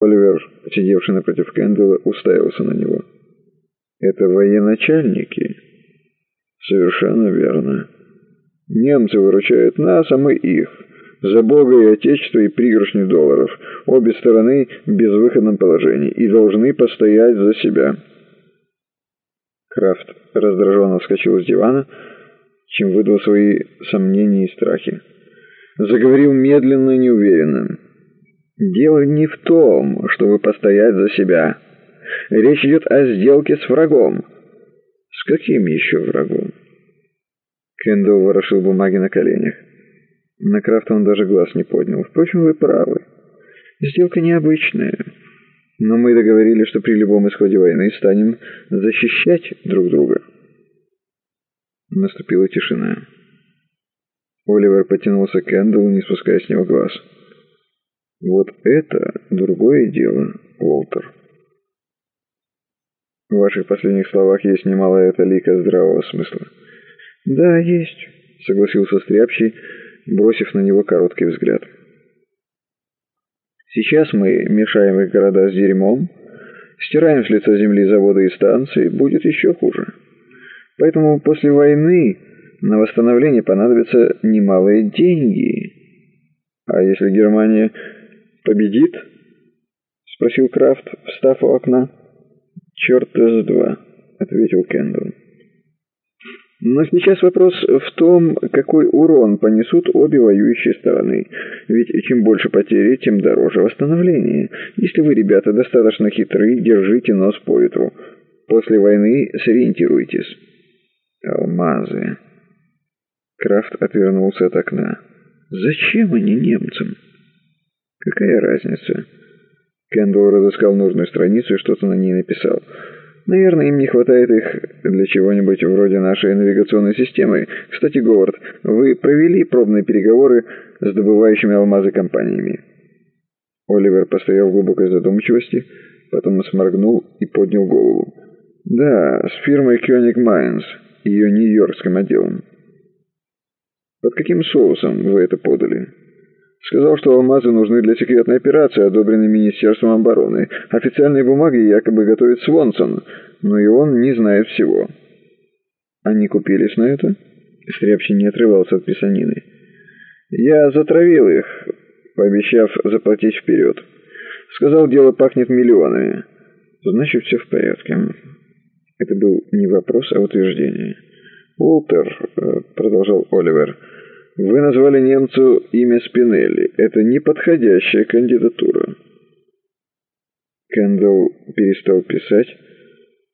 Оливер, сидевший напротив Кэндалла, уставился на него. «Это военачальники?» «Совершенно верно. Немцы выручают нас, а мы их. За Бога и Отечество и пригоршни долларов. Обе стороны в безвыходном положении и должны постоять за себя». Крафт раздраженно вскочил с дивана, чем выдал свои сомнения и страхи. Заговорил медленно и неуверенно. «Дело не в том, чтобы постоять за себя. Речь идет о сделке с врагом». «С каким еще врагом?» Кендалл ворошил бумаги на коленях. На Крафта он даже глаз не поднял. «Впрочем, вы правы. Сделка необычная. Но мы договорились, что при любом исходе войны станем защищать друг друга». Наступила тишина. Оливер потянулся к Кэндаллу, не спуская с него глаз. «Вот это другое дело, Уолтер». В ваших последних словах есть немалая талика здравого смысла. «Да, есть», — согласился Стряпчий, бросив на него короткий взгляд. «Сейчас мы мешаем их города с дерьмом, стираем с лица земли заводы и станции, будет еще хуже. Поэтому после войны на восстановление понадобятся немалые деньги. А если Германия победит?» — спросил Крафт, встав у окна. «Черт из два», — ответил Кэндон. Но сейчас вопрос в том, какой урон понесут обе воюющие стороны. Ведь чем больше потери, тем дороже восстановление. Если вы, ребята, достаточно хитры, держите нос по ветру. После войны сориентируйтесь. Алмазы. Крафт отвернулся от окна. Зачем они немцам? Какая разница? Кэндалл разыскал нужную страницу и что-то на ней написал. Наверное, им не хватает их для чего-нибудь вроде нашей навигационной системы. Кстати, Говард, вы провели пробные переговоры с добывающими алмазы компаниями?» Оливер постоял в глубокой задумчивости, потом сморгнул и поднял голову. «Да, с фирмой Кёник Майнс, ее нью-йоркским отделом». «Под каким соусом вы это подали?» Сказал, что алмазы нужны для секретной операции, одобренной Министерством обороны. Официальные бумаги якобы готовит Свонсон, но и он не знает всего. Они купились на это? Стряпчий не отрывался от писанины. Я затравил их, пообещав заплатить вперед. Сказал, дело пахнет миллионами. Значит, все в порядке. Это был не вопрос, а утверждение. «Уолтер», э, — продолжал Оливер, — вы назвали немцу имя Спинелли. Это неподходящая кандидатура. Кэндалл перестал писать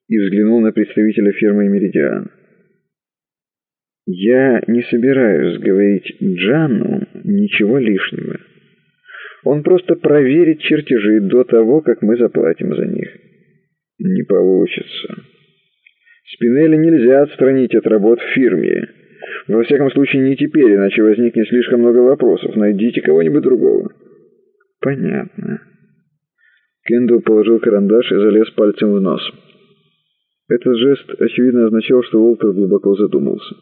и взглянул на представителя фирмы «Меридиан». «Я не собираюсь говорить Джану ничего лишнего. Он просто проверит чертежи до того, как мы заплатим за них». «Не получится. Спинелли нельзя отстранить от работ в фирме». Во всяком случае, не теперь, иначе возникнет слишком много вопросов. Найдите кого-нибудь другого. Понятно. Кендалл положил карандаш и залез пальцем в нос. Этот жест, очевидно, означал, что Уолтер глубоко задумался.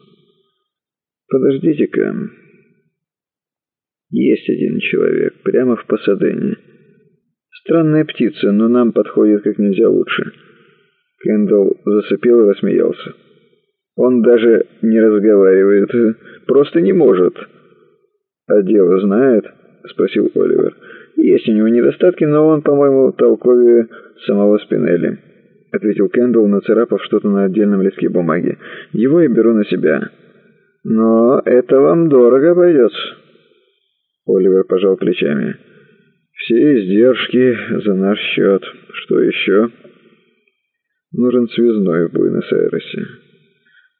«Подождите-ка. Есть один человек, прямо в Пасадене. Странная птица, но нам подходит как нельзя лучше». Кендалл засыпел и рассмеялся. Он даже не разговаривает, просто не может. А дело знает? Спросил Оливер. Есть у него недостатки, но он, по-моему, толковее самого Спинелли. Ответил Кендалл, нацарапав что-то на отдельном листке бумаги. Его я беру на себя. Но это вам дорого обойдется. Оливер пожал плечами. Все издержки за наш счет. Что еще? Нужен связной в Буэнос-Айресе.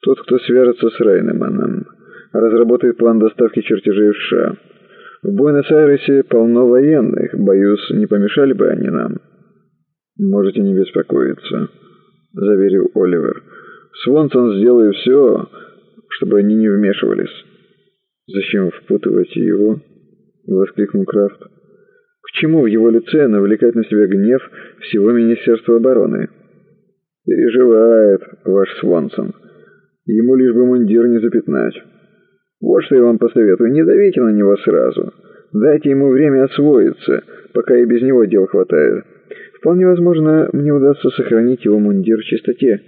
Тот, кто свяжется с Рейнеманом, разработает план доставки чертежей в США. В Буэнос-Айресе полно военных, боюсь, не помешали бы они нам. Можете не беспокоиться, заверил Оливер. Свонсон сделает все, чтобы они не вмешивались. Зачем впутывать его? воскликнул Крафт. К чему в его лице навлекать на себя гнев всего Министерства обороны? Переживает ваш Свонсон. Ему лишь бы мундир не запятнать. Вот что я вам посоветую, не давите на него сразу. Дайте ему время освоиться, пока и без него дел хватает. Вполне возможно, мне удастся сохранить его мундир в чистоте».